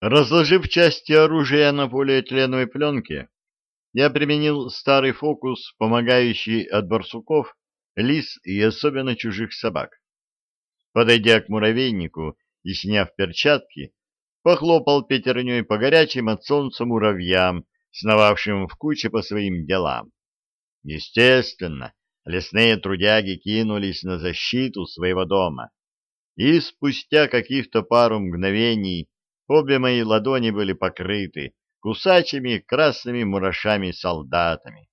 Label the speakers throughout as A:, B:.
A: Разложив части оружия на полиэтиленовой пленке, я применил старый фокус, помогающий от барсуков, лис и особенно чужих собак. Подойдя к муравейнику и сняв перчатки, похлопал пятерней по горячим от солнца муравьям, сновавшим в куче по своим делам. Естественно, лесные трудяги кинулись на защиту своего дома, и спустя каких-то пару мгновений обе мои ладони были покрыты кусачими красными мурашами-солдатами.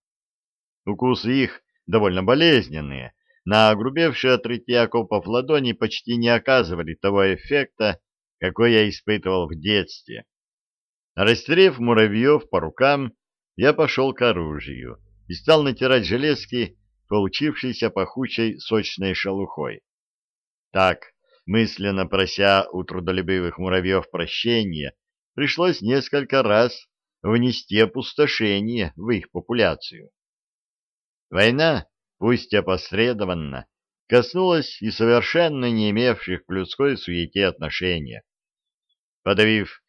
A: Укусы их довольно болезненные, на огрубевшие от рытья окопов ладони почти не оказывали того эффекта, какой я испытывал в детстве. Растерев муравьев по рукам, я пошел к оружию и стал натирать железки, получившейся пахучей сочной шелухой. Так, мысленно прося у трудолюбивых муравьев прощения, пришлось несколько раз внести опустошение в их популяцию. Война, пусть опосредованно, коснулась и совершенно не имевших к людской суете отношения. Подавив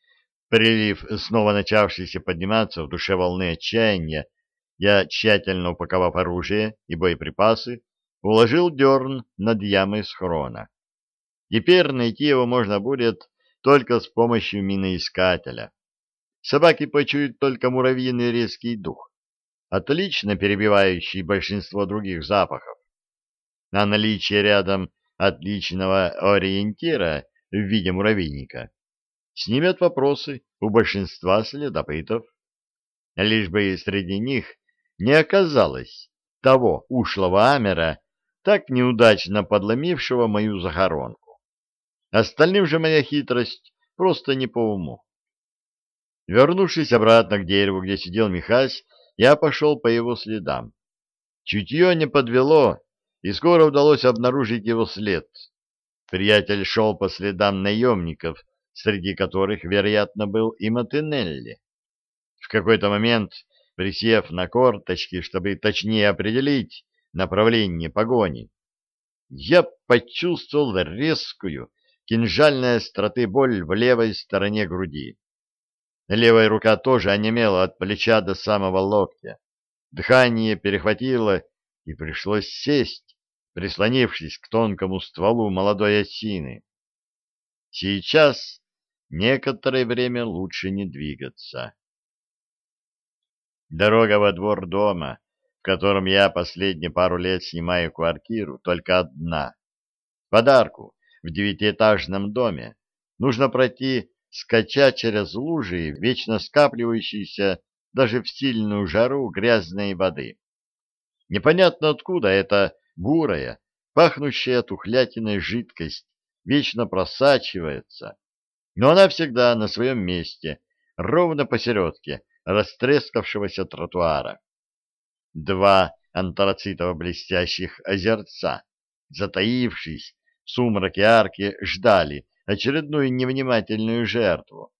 A: прилив снова начавшийся подниматься в душе волны отчаяния, я, тщательно упаковав оружие и боеприпасы, уложил дерн над ямой схрона. Теперь найти его можно будет только с помощью миноискателя. Собаки почуют только муравьиный резкий дух, отлично перебивающий большинство других запахов. На наличие рядом отличного ориентира в виде муравейника снимет вопросы у большинства следопытов. Лишь бы среди них не оказалось того ушлого амера, так неудачно подломившего мою захоронку. Остальным же моя хитрость просто не по уму. Вернувшись обратно к дереву, где сидел Михась, я пошел по его следам. Чутье не подвело, и скоро удалось обнаружить его след. Приятель шел по следам наемников, среди которых, вероятно, был и Матинелли. В какой-то момент, присев на корточки, чтобы точнее определить направление погони, я почувствовал резкую, кинжальной остроты боль в левой стороне груди. Левая рука тоже онемела от плеча до самого локтя. Дыхание перехватило, и пришлось сесть, прислонившись к тонкому стволу молодой осины. Сейчас некоторое время лучше не двигаться. Дорога во двор дома, в котором я последние пару лет снимаю квартиру, только одна. Подарку в девятиэтажном доме. Нужно пройти, скачать через лужи, вечно скапливающиеся даже в сильную жару грязной воды. Непонятно откуда эта бурая, пахнущая тухлятиной жидкость вечно просачивается, но она всегда на своем месте, ровно посередке растрескавшегося тротуара. Два антрацитово-блестящих озерца, затаившись сумраке арки ждали очередную невнимательную жертву.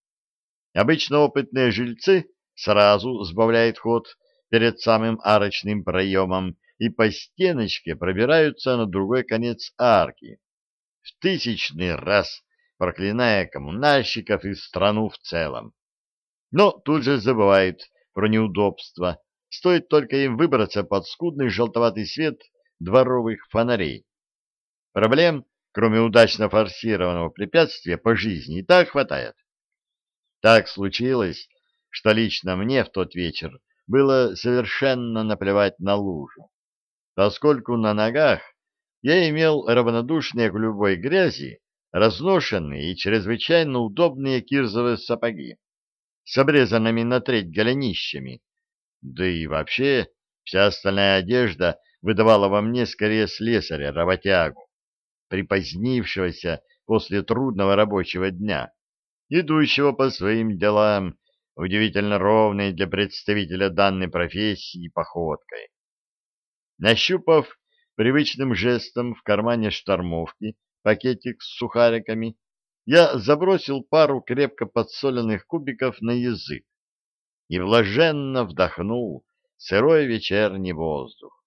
A: Обычно опытные жильцы сразу сбавляют ход перед самым арочным проемом и по стеночке пробираются на другой конец арки, в тысячный раз проклиная коммунальщиков и страну в целом. Но тут же забывают про неудобства, стоит только им выбраться под скудный желтоватый свет дворовых фонарей. Проблем кроме удачно форсированного препятствия по жизни, и так хватает. Так случилось, что лично мне в тот вечер было совершенно наплевать на лужу, поскольку на ногах я имел равнодушные к любой грязи разношенные и чрезвычайно удобные кирзовые сапоги с обрезанными на треть голенищами, да и вообще вся остальная одежда выдавала во мне скорее слесаря-работягу припозднившегося после трудного рабочего дня, идущего по своим делам, удивительно ровной для представителя данной профессии походкой. Нащупав привычным жестом в кармане штормовки пакетик с сухариками, я забросил пару крепко подсоленных кубиков на язык и блаженно вдохнул сырой вечерний воздух.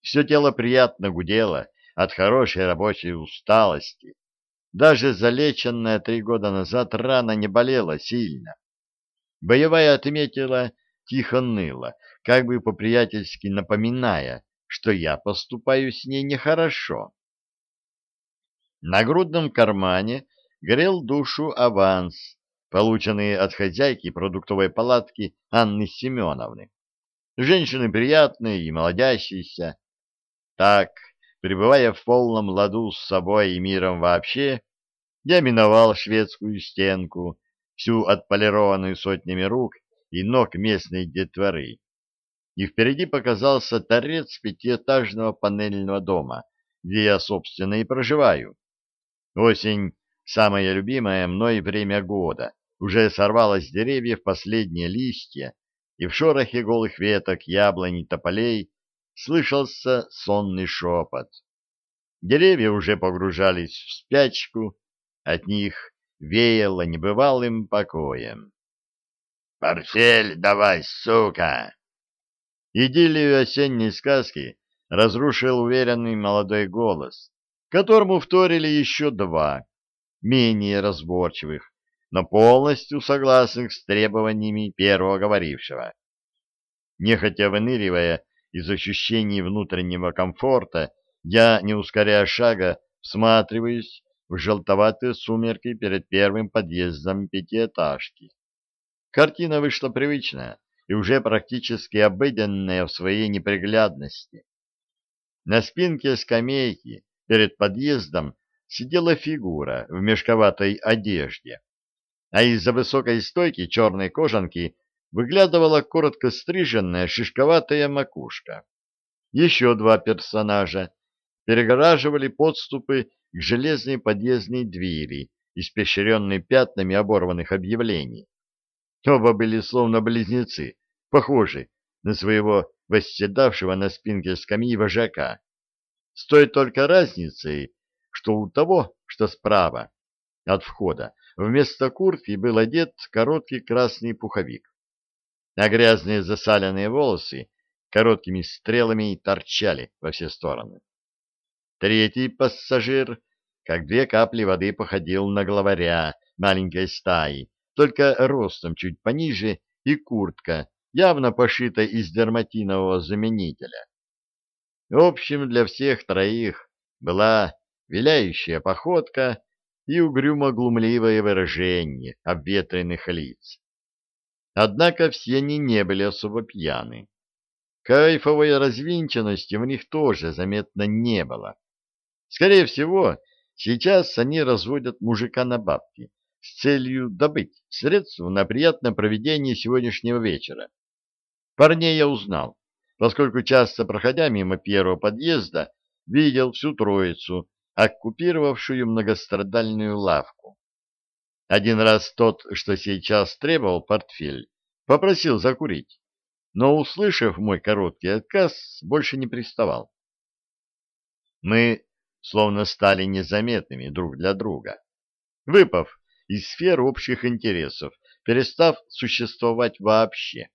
A: Все тело приятно гудело, от хорошей рабочей усталости. Даже залеченная три года назад рана не болела сильно. Боевая отметила тихо ныла, как бы по-приятельски напоминая, что я поступаю с ней нехорошо. На грудном кармане горел душу аванс, полученный от хозяйки продуктовой палатки Анны Семеновны. Женщины приятные и молодящиеся. Так, пребывая в полном ладу с собой и миром вообще, я миновал шведскую стенку, всю отполированную сотнями рук и ног местной детворы. И впереди показался торец пятиэтажного панельного дома, где я, собственно, и проживаю. Осень — самое любимое мной время года, уже сорвало с деревьев последние листья, и в шорохе голых веток, яблонь и тополей слышался сонный шепот. Деревья уже погружались в спячку, от них веяло небывалым покоем. «Портфель давай, сука!» Идиллию осенней сказки разрушил уверенный молодой голос, которому вторили еще два, менее разборчивых, но полностью согласных с требованиями первого говорившего. Нехотя выныривая из ощущений внутреннего комфорта, я, не ускоряя шага, всматриваюсь в желтоватые сумерки перед первым подъездом пятиэтажки. Картина вышла привычная и уже практически обыденная в своей неприглядности. На спинке скамейки перед подъездом сидела фигура в мешковатой одежде, а из-за высокой стойки черной кожанки выглядывала коротко стриженная шишковатая макушка. Еще два персонажа перегораживали подступы к железной подъездной двери, испещренной пятнами оборванных объявлений. Оба были словно близнецы, похожи на своего восседавшего на спинке скамьи вожака. С той только разницей, что у того, что справа от входа, вместо куртки был одет короткий красный пуховик, а грязные засаленные волосы короткими стрелами торчали во все стороны. Третий пассажир, как две капли воды, походил на главаря маленькой стаи, только ростом чуть пониже и куртка, явно пошита из дерматинового заменителя. В общем, для всех троих была виляющая походка и угрюмо-глумливое выражение обветренных лиц. Однако все они не были особо пьяны. Кайфовой развинченности в них тоже заметно не было. Скорее всего, сейчас они разводят мужика на бабки с целью добыть средств на приятное проведение сегодняшнего вечера. Парней я узнал, поскольку часто, проходя мимо первого подъезда, видел всю троицу, оккупировавшую многострадальную лавку. Один раз тот, что сейчас требовал портфель, попросил закурить, но, услышав мой короткий отказ, больше не приставал. Мы словно стали незаметными друг для друга, выпав из сфер общих интересов, перестав существовать вообще.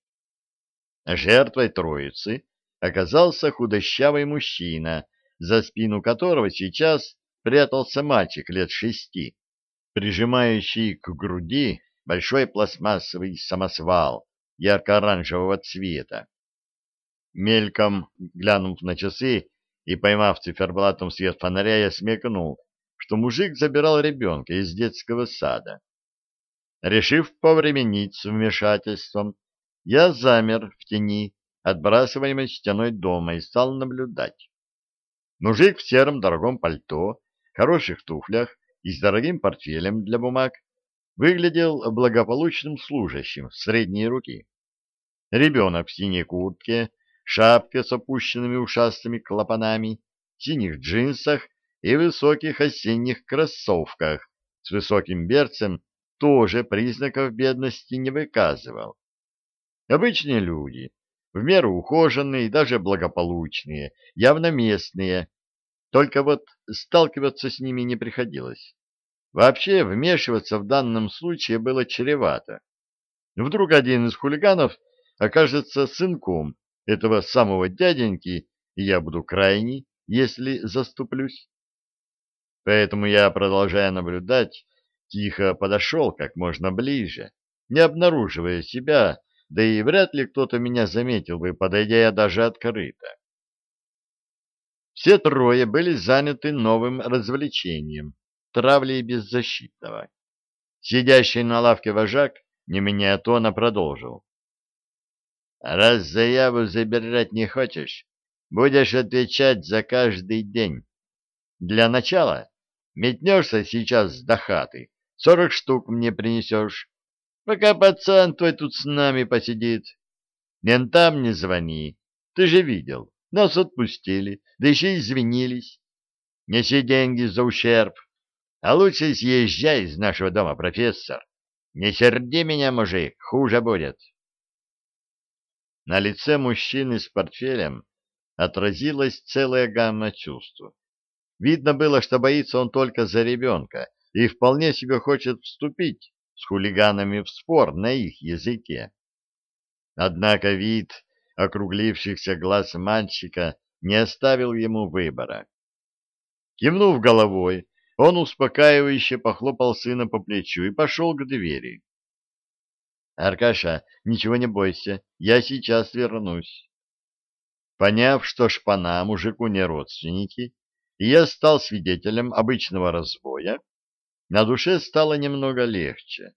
A: Жертвой троицы оказался худощавый мужчина, за спину которого сейчас прятался мальчик лет шести, прижимающий к груди большой пластмассовый самосвал ярко-оранжевого цвета. Мельком глянув на часы, и, поймав циферблатом свет фонаря, я смекнул, что мужик забирал ребенка из детского сада. Решив повременить с вмешательством, я замер в тени, отбрасываемой стеной дома, и стал наблюдать. Мужик в сером дорогом пальто, хороших туфлях и с дорогим портфелем для бумаг выглядел благополучным служащим средней руки. Ребенок в синей куртке шапке с опущенными ушастыми клапанами, синих джинсах и высоких осенних кроссовках с высоким берцем тоже признаков бедности не выказывал. Обычные люди, в меру ухоженные и даже благополучные, явно местные, только вот сталкиваться с ними не приходилось. Вообще вмешиваться в данном случае было чревато. Вдруг один из хулиганов окажется сынком этого самого дяденьки, и я буду крайний, если заступлюсь. Поэтому я, продолжая наблюдать, тихо подошел как можно ближе, не обнаруживая себя, да и вряд ли кто-то меня заметил бы, подойдя я даже открыто. Все трое были заняты новым развлечением — травлей беззащитного. Сидящий на лавке вожак, не меняя тона, продолжил. «Раз заяву забирать не хочешь, будешь отвечать за каждый день. Для начала метнешься сейчас до хаты, сорок штук мне принесешь, пока пацан твой тут с нами посидит. Ментам не звони, ты же видел, нас отпустили, да еще извинились. Неси деньги за ущерб, а лучше съезжай из нашего дома, профессор. Не серди меня, мужик, хуже будет. На лице мужчины с портфелем отразилась целая гамма чувств. Видно было, что боится он только за ребенка и вполне себе хочет вступить с хулиганами в спор на их языке. Однако вид округлившихся глаз мальчика не оставил ему выбора. Кивнув головой, он успокаивающе похлопал сына по плечу и пошел к двери. — Аркаша, ничего не бойся, я сейчас вернусь. Поняв, что шпана мужику не родственники, и я стал свидетелем обычного разбоя, на душе стало немного легче.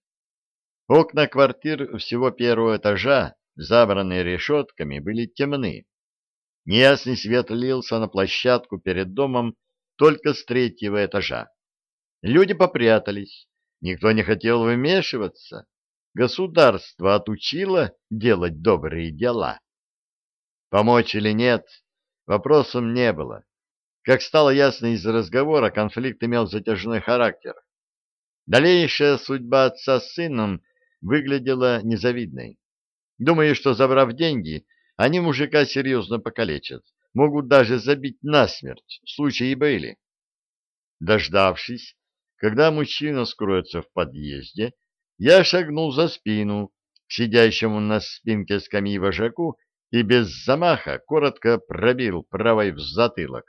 A: Окна квартир всего первого этажа, забранные решетками, были темны. Неясный свет лился на площадку перед домом только с третьего этажа. Люди попрятались, никто не хотел вмешиваться. Государство отучило делать добрые дела. Помочь или нет, вопросом не было. Как стало ясно из разговора, конфликт имел затяжной характер. Дальнейшая судьба отца с сыном выглядела незавидной. Думаю, что, забрав деньги, они мужика серьезно покалечат, могут даже забить насмерть, случаи были. Дождавшись, когда мужчина скроется в подъезде, я шагнул за спину к сидящему на спинке скамьи вожаку и без замаха коротко пробил правой в затылок.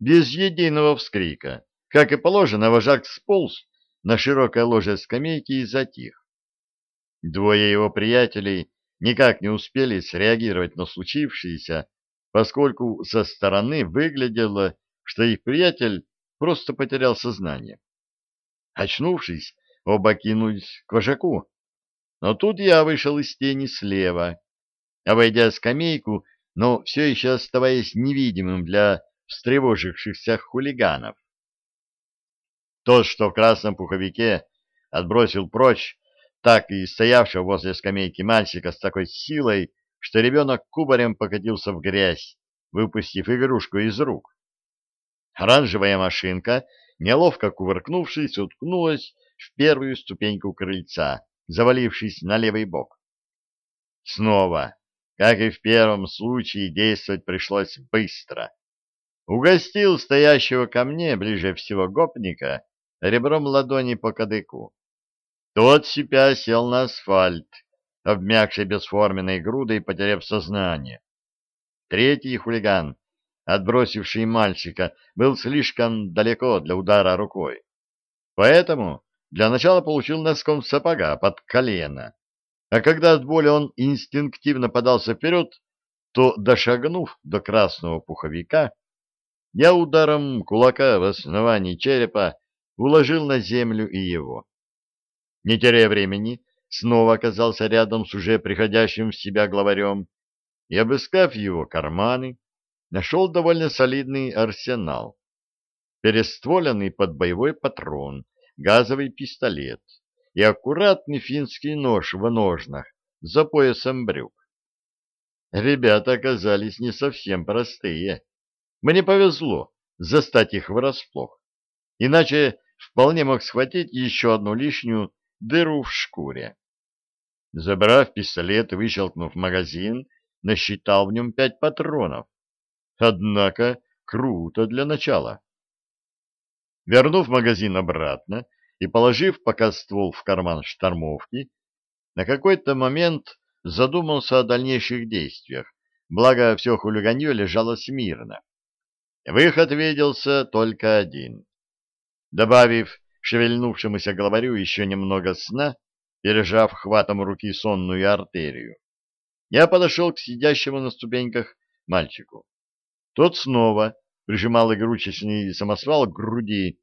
A: Без единого вскрика, как и положено, вожак сполз на широкое ложе скамейки и затих. Двое его приятелей никак не успели среагировать на случившееся, поскольку со стороны выглядело, что их приятель просто потерял сознание. Очнувшись, оба кинулись к вожаку. Но тут я вышел из тени слева, войдя в скамейку, но все еще оставаясь невидимым для встревожившихся хулиганов. Тот, что в красном пуховике, отбросил прочь так и стоявшего возле скамейки мальчика с такой силой, что ребенок кубарем покатился в грязь, выпустив игрушку из рук. Оранжевая машинка, неловко кувыркнувшись, уткнулась в первую ступеньку крыльца, завалившись на левый бок. Снова, как и в первом случае, действовать пришлось быстро. Угостил стоящего ко мне ближе всего гопника ребром ладони по кадыку. Тот сипя сел на асфальт, обмякший бесформенной грудой, потеряв сознание. Третий хулиган, отбросивший мальчика, был слишком далеко для удара рукой. Поэтому для начала получил носком сапога под колено. А когда от боли он инстинктивно подался вперед, то, дошагнув до красного пуховика, я ударом кулака в основании черепа уложил на землю и его. Не теряя времени, снова оказался рядом с уже приходящим в себя главарем и, обыскав его карманы, нашел довольно солидный арсенал. Перестволенный под боевой патрон, газовый пистолет и аккуратный финский нож в ножнах за поясом брюк. Ребята оказались не совсем простые. Мне повезло застать их врасплох. Иначе вполне мог схватить еще одну лишнюю дыру в шкуре. Забрав пистолет и выщелкнув магазин, насчитал в нем пять патронов. Однако круто для начала. Вернув магазин обратно и положив пока ствол в карман штормовки, на какой-то момент задумался о дальнейших действиях, благо все хулиганье лежало смирно. Выход виделся только один Добавив шевельнувшемуся главарю еще немного сна, пережав хватом руки сонную артерию, я подошел к сидящему на ступеньках мальчику. Тот снова прижимал игрушечный самосвал к груди,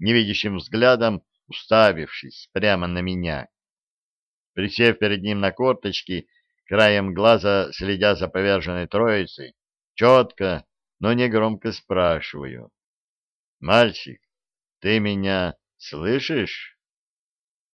A: невидящим взглядом уставившись прямо на меня. Присев перед ним на корточки, краем глаза следя за поверженной троицей, четко, но не громко спрашиваю. «Мальчик, ты меня слышишь?»